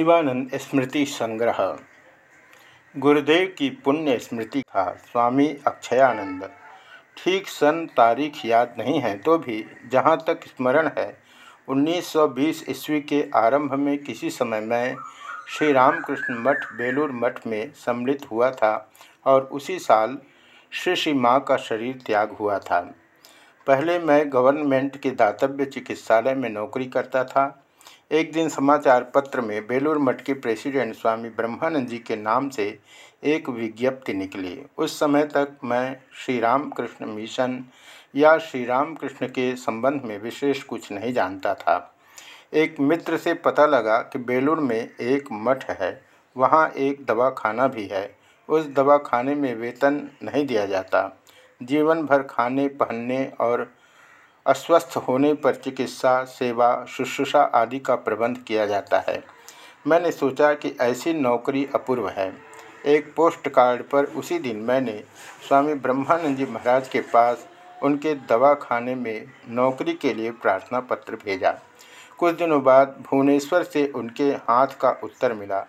शिवानंद स्मृति संग्रह। गुरुदेव की पुण्य स्मृति था, स्वामी अक्षयानंद। ठीक सन तारीख याद नहीं है तो भी जहाँ तक स्मरण है 1920 ईस्वी के आरंभ में किसी समय मैं श्री रामकृष्ण मठ, बेलूर मठ में सम्मिलित हुआ था और उसी साल श्री श्री माँ का शरीर त्याग हुआ था। पहले मैं गवर्नमेंट के दातव्य चिकित्सालय में नौकरी करता था एक दिन समाचार पत्र में बेलूर मठ के प्रेसिडेंट स्वामी ब्रह्मानंद जी के नाम से एक विज्ञप्ति निकली। उस समय तक मैं श्री राम कृष्ण मिशन या श्री राम कृष्ण के संबंध में विशेष कुछ नहीं जानता था। एक मित्र से पता लगा कि बेलूर में एक मठ है, वहाँ एक दवाखाना भी है। उस दवाखाने में वेतन नहीं दिया जाता। जीवन भर खाने, पहनने और अस्वस्थ होने पर चिकित्सा, सेवा, शुश्रूषा आदि का प्रबंध किया जाता है। मैंने सोचा कि ऐसी नौकरी अपूर्व है। एक पोस्ट कार्ड पर उसी दिन मैंने स्वामी ब्रह्मानंद जी महाराज के पास उनके दवा खाने में नौकरी के लिए प्रार्थना पत्र भेजा। कुछ दिनों बाद भुवनेश्वर से उनके हाथ का उत्तर मिला।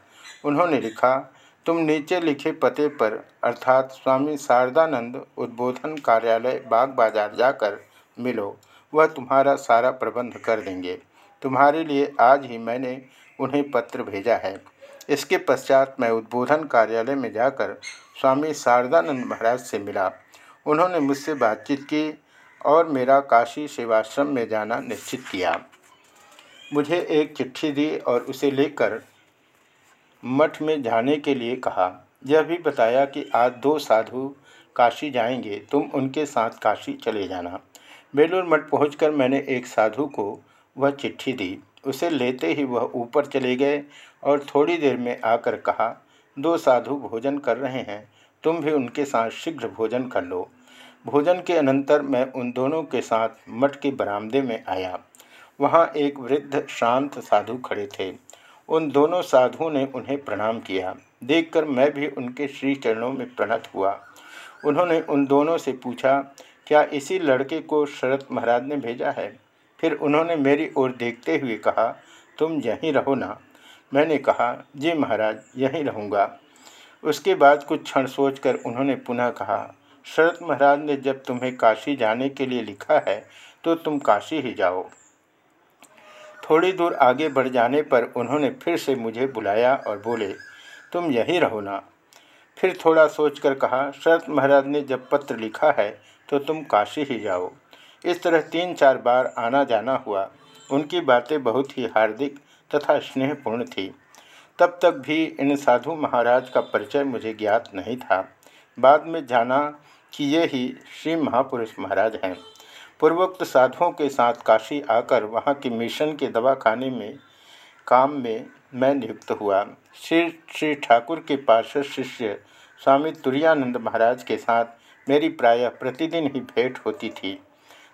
उन्होंने लिखा, तुम नीचे लिखे पते पर, अर्थात स्वामी शारदानंद उद्बोधन कार्यालय बाग बाज़ार जाकर मिलो। वह तुम्हारा सारा प्रबंध कर देंगे। तुम्हारे लिए आज ही मैंने उन्हें पत्र भेजा है। इसके पश्चात मैं उद्बोधन कार्यालय में जाकर स्वामी शारदानंद महाराज से मिला। उन्होंने मुझसे बातचीत की और मेरा काशी सेवाश्रम में जाना निश्चित किया। मुझे एक चिट्ठी दी और उसे लेकर मठ में जाने के लिए कहा। यह भी बताया कि आज दो साधु काशी जाएँगे। तुम उनके साथ काशी चले जाना। बेलूर मठ पहुँच मैंने एक साधु को वह चिट्ठी दी। उसे लेते ही वह ऊपर चले गए और थोड़ी देर में आकर कहा, दो साधु भोजन कर रहे हैं, तुम भी उनके साथ शीघ्र भोजन कर लो। भोजन के अनंतर मैं उन दोनों के साथ मठ के बरामदे में आया। वहाँ एक वृद्ध शांत साधु खड़े थे। उन दोनों साधुओं ने उन्हें प्रणाम किया। देखकर मैं भी उनके श्री चरणों में प्रणत हुआ। उन्होंने उन दोनों से पूछा क्या इसी लड़के को शरत महाराज ने भेजा है? फिर उन्होंने मेरी ओर देखते हुए कहा, तुम यहीं रहो ना। मैंने कहा, जी महाराज, यहीं रहूँगा। उसके बाद कुछ क्षण सोचकर उन्होंने पुनः कहा, शरत महाराज ने जब तुम्हें काशी जाने के लिए लिखा है तो तुम काशी ही जाओ। थोड़ी दूर आगे बढ़ जाने पर उन्होंने फिर से मुझे बुलाया और बोले, तुम यहीं रहो ना? फिर थोड़ा सोचकर कहा, शरत महाराज ने जब पत्र लिखा है तो तुम काशी ही जाओ। इस तरह तीन चार बार आना जाना हुआ। उनकी बातें बहुत ही हार्दिक तथा स्नेहपूर्ण थी। तब तक भी इन साधु महाराज का परिचय मुझे ज्ञात नहीं था। बाद में जाना कि ये ही श्री महापुरुष महाराज हैं। पूर्वोक्त साधुओं के साथ काशी आकर वहाँ के मिशन के दवाखाने में, काम में मैं नियुक्त हुआ। श्री श्री ठाकुर के पार्षद शिष्य स्वामी तुरानंद महाराज के साथ मेरी प्रायः प्रतिदिन ही भेंट होती थी।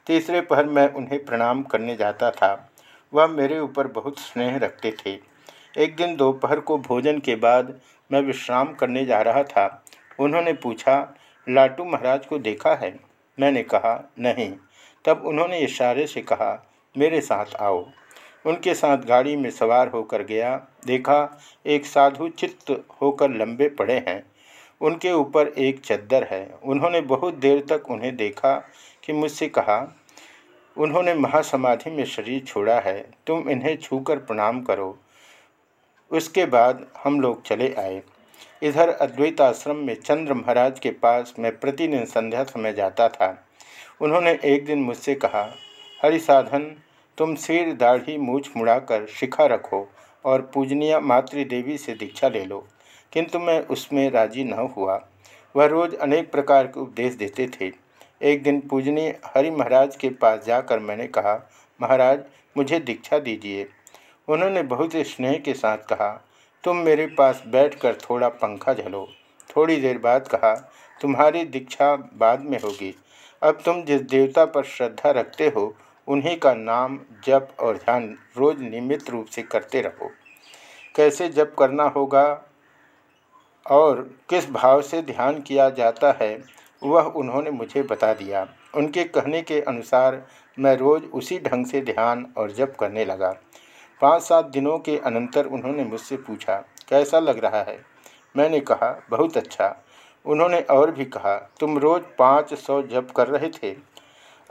तीसरे पहर मैं उन्हें प्रणाम करने जाता था। वह मेरे ऊपर बहुत स्नेह रखते थे। एक दिन दोपहर को भोजन के बाद मैं विश्राम करने जा रहा था। उन्होंने पूछा, लाटू महाराज को देखा है? मैंने कहा, नहीं। तब उन्होंने इशारे से कहा, मेरे साथ आओ। उनके साथ गाड़ी में सवार होकर गया। देखा, एक साधु चित्त होकर लंबे पड़े हैं। उनके ऊपर एक चद्दर है। उन्होंने बहुत देर तक उन्हें देखा कि मुझसे कहा, उन्होंने महासमाधि में शरीर छोड़ा है, तुम इन्हें छूकर प्रणाम करो। उसके बाद हम लोग चले आए। इधर अद्वैत आश्रम में चंद्र महाराज के पास मैं प्रतिदिन संध्या समय जाता था। उन्होंने एक दिन मुझसे कहा, हरि साधन, तुम सिर दाढ़ी मूछ मुड़ाकर शिखा रखो और पूजनीय मातृदेवी से दीक्षा ले लो। किंतु मैं उसमें राज़ी न हुआ। वह रोज़ अनेक प्रकार के उपदेश देते थे। एक दिन पूजनीय हरि महाराज के पास जाकर मैंने कहा, महाराज, मुझे दीक्षा दीजिए। उन्होंने बहुत स्नेह के साथ कहा, तुम मेरे पास बैठकर थोड़ा पंखा झलो। थोड़ी देर बाद कहा, तुम्हारी दीक्षा बाद में होगी। अब तुम जिस देवता पर श्रद्धा रखते हो, उन्हीं का नाम जप और ध्यान रोज नियमित रूप से करते रहो। कैसे जप करना होगा? और किस भाव से ध्यान किया जाता है, वह उन्होंने मुझे बता दिया। उनके कहने के अनुसार, मैं रोज़ उसी ढंग से ध्यान और जप करने लगा। पाँच सात दिनों के अनंतर उन्होंने मुझसे पूछा, कैसा लग रहा है? मैंने कहा, बहुत अच्छा। उन्होंने और भी कहा, तुम रोज़ पाँच सौ जप कर रहे थे।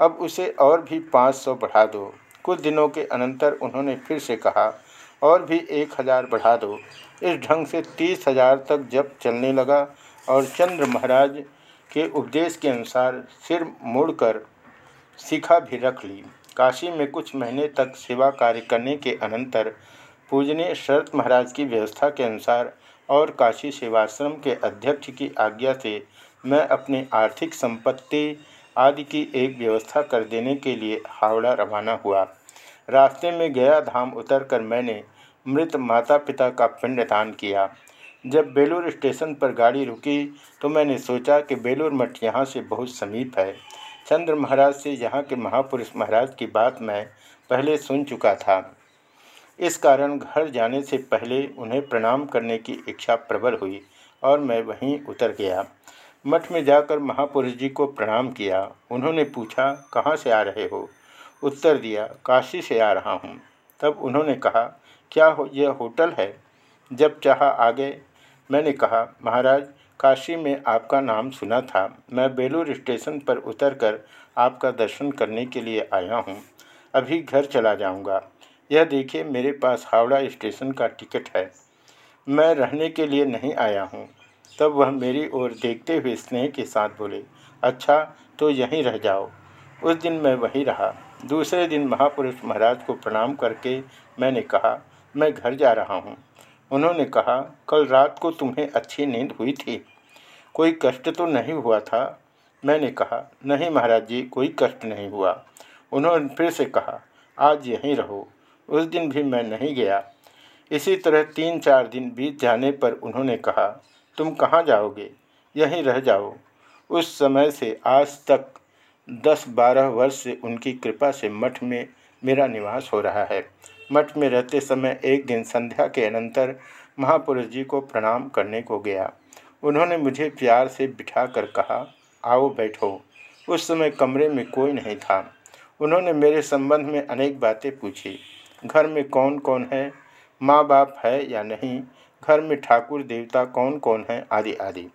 अब उसे और भी पाँच सौ बढ़ा दो। कुछ दिनों के अनंतर उन्होंने फिर से कहा और भी एक हज़ार बढ़ा दो। इस ढंग से तीस हज़ार तक जब चलने लगा और चंद्र महाराज के उपदेश के अनुसार सिर मोड़कर शिखा भी रख ली। काशी में कुछ महीने तक सेवा कार्य करने के अनंतर पूजनीय शरत महाराज की व्यवस्था के अनुसार और काशी सेवाश्रम के अध्यक्ष की आज्ञा से मैं अपनी आर्थिक संपत्ति आदि की एक व्यवस्था कर देने के लिए हावड़ा रवाना हुआ। रास्ते में गया धाम उतरकर मैंने मृत माता पिता का पिंडदान किया। जब बेलूर स्टेशन पर गाड़ी रुकी तो मैंने सोचा कि बेलूर मठ यहाँ से बहुत समीप है। चंद्र महाराज से यहाँ के महापुरुष महाराज की बात मैं पहले सुन चुका था। इस कारण घर जाने से पहले उन्हें प्रणाम करने की इच्छा प्रबल हुई और मैं वहीं उतर गया। मठ में जाकर महापुरुष जी को प्रणाम किया। उन्होंने पूछा, कहाँ से आ रहे हो? उत्तर दिया, काशी से आ रहा हूँ। तब उन्होंने कहा, क्या हो, यह होटल है? जब चाह आगे, मैंने कहा, महाराज, काशी में आपका नाम सुना था। मैं बेलूर स्टेशन पर उतरकर आपका दर्शन करने के लिए आया हूँ। अभी घर चला जाऊँगा। यह देखिए, मेरे पास हावड़ा स्टेशन का टिकट है। मैं रहने के लिए नहीं आया हूँ। तब वह मेरी ओर देखते हुए स्नेह के साथ बोले अच्छा तो यहीं रह जाओ। उस दिन मैं वहीं रहा। दूसरे दिन महापुरुष महाराज को प्रणाम करके मैंने कहा, मैं घर जा रहा हूँ। उन्होंने कहा, कल रात को तुम्हें अच्छी नींद हुई थी। कोई कष्ट तो नहीं हुआ था? मैंने कहा, नहीं महाराज जी, कोई कष्ट नहीं हुआ। उन्होंने फिर से कहा, आज यहीं रहो। उस दिन भी मैं नहीं गया। इसी तरह तीन चार दिन बीत जाने पर उन्होंने कहा, तुम कहाँ जाओगे? यहीं रह जाओ। उस समय से आज तक दस बारह वर्ष से उनकी कृपा से मठ में मेरा निवास हो रहा है। मठ में रहते समय एक दिन संध्या के अनंतर महापुरुष जी को प्रणाम करने को गया। उन्होंने मुझे प्यार से बिठा कर कहा, आओ बैठो। उस समय कमरे में कोई नहीं था। उन्होंने मेरे संबंध में अनेक बातें पूछी। घर में कौन कौन है? माँ बाप है या नहीं? घर में ठाकुर, देवता कौन कौन है? आदि आदि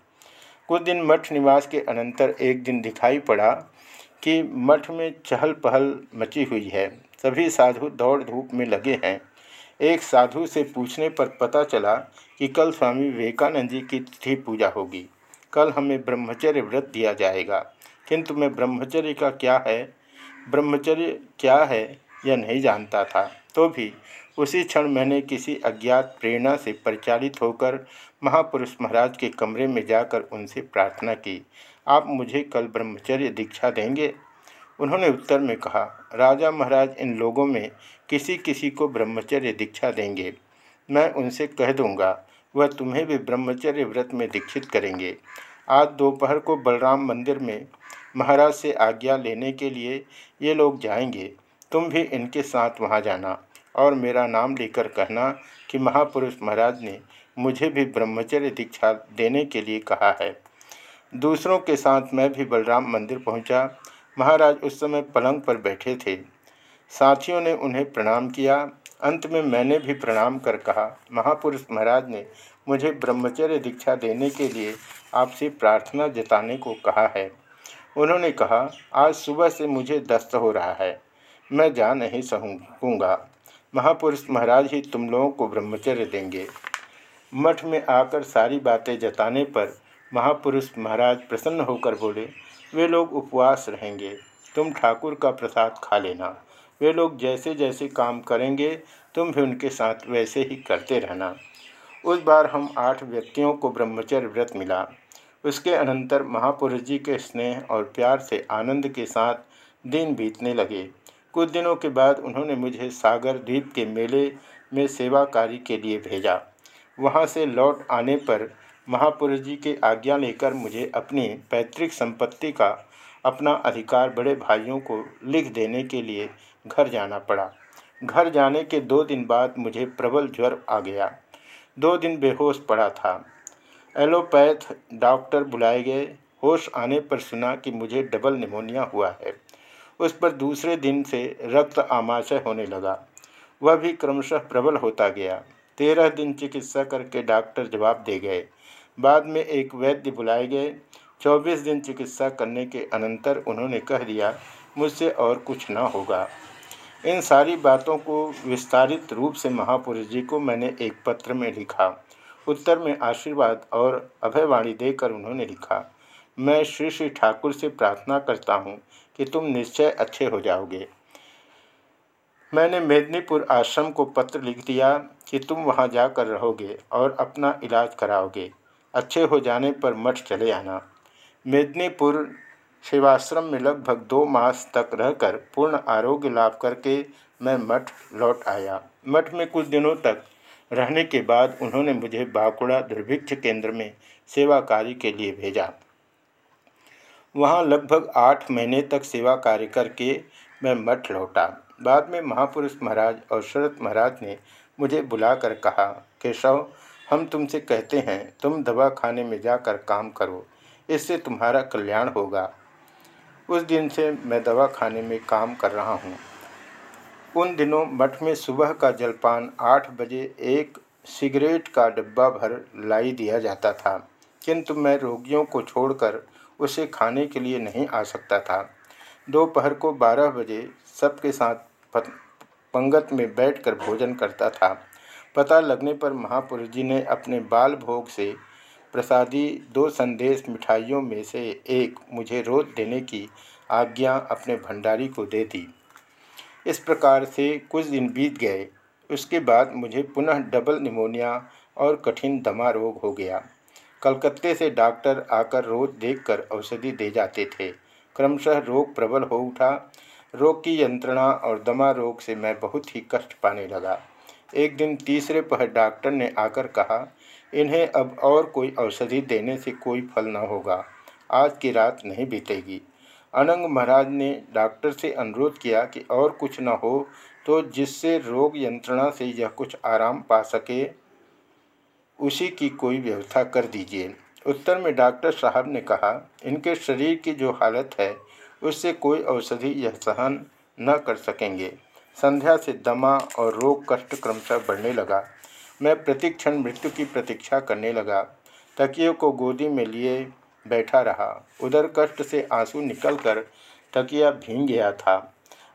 कुछ दिन मठ निवास के अनंतर एक दिन दिखाई पड़ा कि मठ में चहल पहल मची हुई है। सभी साधु दौड़ धूप में लगे हैं। एक साधु से पूछने पर पता चला कि कल स्वामी विवेकानंद जी की तिथि पूजा होगी। कल हमें ब्रह्मचर्य व्रत दिया जाएगा। किंतु मैं ब्रह्मचर्य का क्या है? ब्रह्मचर्य क्या है यह नहीं जानता था। तो भी उसी क्षण मैंने किसी अज्ञात प्रेरणा से परिचालित होकर महापुरुष महाराज के कमरे में जाकर उनसे प्रार्थना की। आप मुझे कल ब्रह्मचर्य दीक्षा देंगे? उन्होंने उत्तर में कहा, राजा महाराज इन लोगों में किसी किसी को ब्रह्मचर्य दीक्षा देंगे। मैं उनसे कह दूँगा, वह तुम्हें भी ब्रह्मचर्य व्रत में दीक्षित करेंगे। आज दोपहर को बलराम मंदिर में महाराज से आज्ञा लेने के लिए ये लोग जाएँगे। तुम भी इनके साथ वहाँ जाना और मेरा नाम लेकर कहना कि महापुरुष महाराज ने मुझे भी ब्रह्मचर्य दीक्षा देने के लिए कहा है। दूसरों के साथ मैं भी बलराम मंदिर पहुँचा। महाराज उस समय पलंग पर बैठे थे। साथियों ने उन्हें प्रणाम किया। अंत में मैंने भी प्रणाम कर कहा, महापुरुष महाराज ने मुझे ब्रह्मचर्य दीक्षा देने के लिए आपसे प्रार्थना जताने को कहा है। उन्होंने कहा, आज सुबह से मुझे दस्त हो रहा है। मैं जा नहीं सकूँगा। महापुरुष महाराज ही तुम लोगों को ब्रह्मचर्य देंगे। मठ में आकर सारी बातें जताने पर महापुरुष महाराज प्रसन्न होकर बोले, वे लोग उपवास रहेंगे। तुम ठाकुर का प्रसाद खा लेना। वे लोग जैसे जैसे काम करेंगे, तुम भी उनके साथ वैसे ही करते रहना उस बार हम आठ व्यक्तियों को ब्रह्मचर्य व्रत मिला। उसके अनंतर महापुरुष जी के स्नेह और प्यार से आनंद के साथ दिन बीतने लगे। कुछ दिनों के बाद उन्होंने मुझे सागर द्वीप के मेले में सेवा कार्य के लिए भेजा। वहाँ से लौट आने पर महापुरुष जी की आज्ञा लेकर मुझे अपनी पैतृक संपत्ति का अपना अधिकार बड़े भाइयों को लिख देने के लिए घर जाना पड़ा। घर जाने के दो दिन बाद मुझे प्रबल ज्वर आ गया। दो दिन बेहोश पड़ा था। एलोपैथ डॉक्टर बुलाए गए। होश आने पर सुना कि मुझे डबल निमोनिया हुआ है। उस पर दूसरे दिन से रक्त आमाशय होने लगा। वह भी क्रमशः प्रबल होता गया। तेरह दिन चिकित्सा करके डॉक्टर जवाब दे गए। बाद में एक वैद्य बुलाए गए। चौबीस दिन चिकित्सा करने के अनंतर उन्होंने कह दिया, मुझसे और कुछ न होगा। इन सारी बातों को विस्तारित रूप से महापुरुष जी को मैंने एक पत्र में लिखा। उत्तर में आशीर्वाद और अभयवाणी देकर उन्होंने लिखा, मैं श्री श्री ठाकुर से प्रार्थना करता हूँ कि तुम निश्चय अच्छे हो जाओगे। मैंने मेदनीपुर आश्रम को पत्र लिख दिया कि तुम वहाँ जाकर रहोगे और अपना इलाज कराओगे। अच्छे हो जाने पर मठ चले आना। मेदनीपुर सेवाश्रम में लगभग दो मास तक रहकर पूर्ण आरोग्य लाभ करके मैं मठ लौट आया। मठ में कुछ दिनों तक रहने के बाद उन्होंने मुझे बाकुड़ा दुर्भिक्ष केंद्र में सेवा कार्य के लिए भेजा। वहाँ लगभग आठ महीने तक सेवा कार्य करके मैं मठ लौटा। बाद में महापुरुष महाराज और शरद महाराज ने मुझे बुलाकर कहा, केशव हम तुमसे कहते हैं, तुम दवा खाने में जाकर काम करो, इससे तुम्हारा कल्याण होगा। उस दिन से मैं दवा खाने में काम कर रहा हूँ। उन दिनों मठ में सुबह का जलपान आठ बजे एक सिगरेट का डब्बा भर लाई दिया जाता था, किंतु मैं रोगियों को छोड़कर उसे खाने के लिए नहीं आ सकता था। दोपहर को बारह बजे सबके साथ पंगत में बैठकर भोजन करता था। पता लगने पर महापुरुष जी ने अपने बाल भोग से प्रसादी दो संदेश मिठाइयों में से एक मुझे रोज देने की आज्ञा अपने भंडारी को दे दी। इस प्रकार से कुछ दिन बीत गए। उसके बाद मुझे पुनः डबल निमोनिया और कठिन दमा रोग हो गया। कलकत्ते से डॉक्टर आकर रोज देखकर औषधि दे जाते थे। क्रमशः रोग प्रबल हो उठा। रोग की यंत्रणा और दमा रोग से मैं बहुत ही कष्ट पाने लगा। एक दिन तीसरे पहर डॉक्टर ने आकर कहा, इन्हें अब और कोई औषधि देने से कोई फल न होगा। आज की रात नहीं बीतेगी। अनंग महाराज ने डॉक्टर से अनुरोध किया कि और कुछ न हो तो जिससे रोग यंत्रणा से यह कुछ आराम पा सके, उसी की कोई व्यवस्था कर दीजिए। उत्तर में डॉक्टर साहब ने कहा, इनके शरीर की जो हालत है, उससे कोई औषधि यह सहन न कर सकेंगे। संध्या से दमा और रोग कष्ट क्रमशः बढ़ने लगा। मैं प्रतिक्षण मृत्यु की प्रतीक्षा करने लगा। तकिए को गोदी में लिए बैठा रहा। उधर कष्ट से आँसू निकलकर तकिया भींग गया था।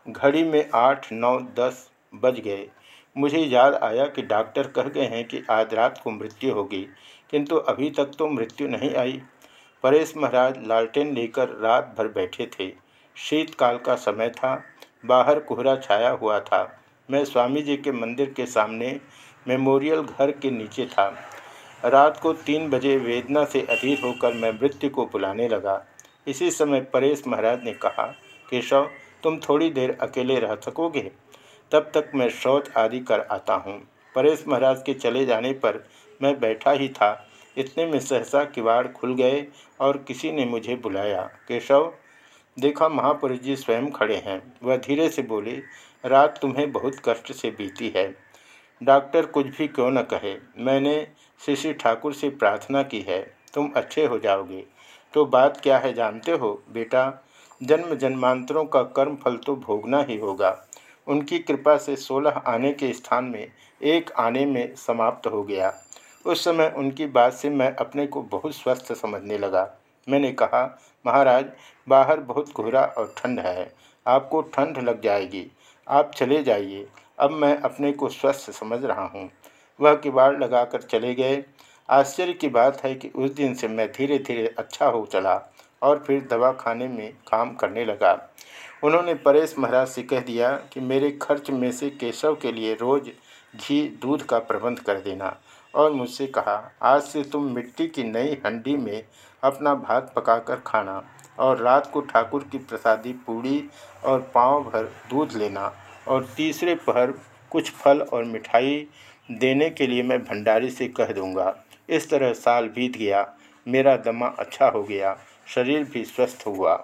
घड़ी में आठ, नौ, दस बज गए। मुझे याद आया कि डॉक्टर कह गए हैं कि आज रात को मृत्यु होगी, किंतु अभी तक तो मृत्यु नहीं आई। परेश महाराज लालटेन लेकर रात भर बैठे थे। शीतकाल का समय था। बाहर कोहरा छाया हुआ था। मैं स्वामी जी के मंदिर के सामने मेमोरियल घर के नीचे था। रात को तीन बजे वेदना से अधीर होकर मैं मृत्यु को बुलाने लगा। इसी समय परेश महाराज ने कहा, केशव, तुम थोड़ी देर अकेले रह सकोगे? तब तक मैं शौच आदि कर आता हूँ। परेश महाराज के चले जाने पर मैं बैठा ही था। इतने में सहसा किवाड़ खुल गए और किसी ने मुझे बुलाया। केशव देखा महापुरुष जी स्वयं खड़े हैं। वह धीरे से बोले, रात तुम्हें बहुत कष्ट से बीती है। डॉक्टर, कुछ भी क्यों न कहे। मैंने श्री ठाकुर से प्रार्थना की है। तुम अच्छे हो जाओगे। तो बात क्या है जानते हो? बेटा, जन्म जन्मांतरों का कर्म फल तो भोगना ही होगा। उनकी कृपा से सोलह आने के स्थान में एक आने में समाप्त हो गया। उस समय उनकी बात से मैं अपने को बहुत स्वस्थ समझने लगा। मैंने कहा महाराज, बाहर बहुत कोहरा और ठंड है। आपको ठंड लग जाएगी। आप चले जाइए। अब मैं अपने को स्वस्थ समझ रहा हूँ। वह किवाड़ लगाकर चले गए। आश्चर्य की बात है कि उस दिन से मैं धीरे धीरे अच्छा हो चला और फिर दवा खाने में काम करने लगा। उन्होंने परेश महाराज से कह दिया कि मेरे खर्च में से केशव के लिए रोज़ घी दूध का प्रबंध कर देना। और मुझसे कहा, आज से तुम मिट्टी की नई हंडी में अपना भात पकाकर खाना और रात को ठाकुर की प्रसादी पूड़ी और पाँव भर दूध लेना और तीसरे पहर कुछ फल और मिठाई देने के लिए मैं भंडारी से कह दूँगा। इस तरह साल बीत गया। मेरा दमा अच्छा हो गया। शरीर भी स्वस्थ हुआ।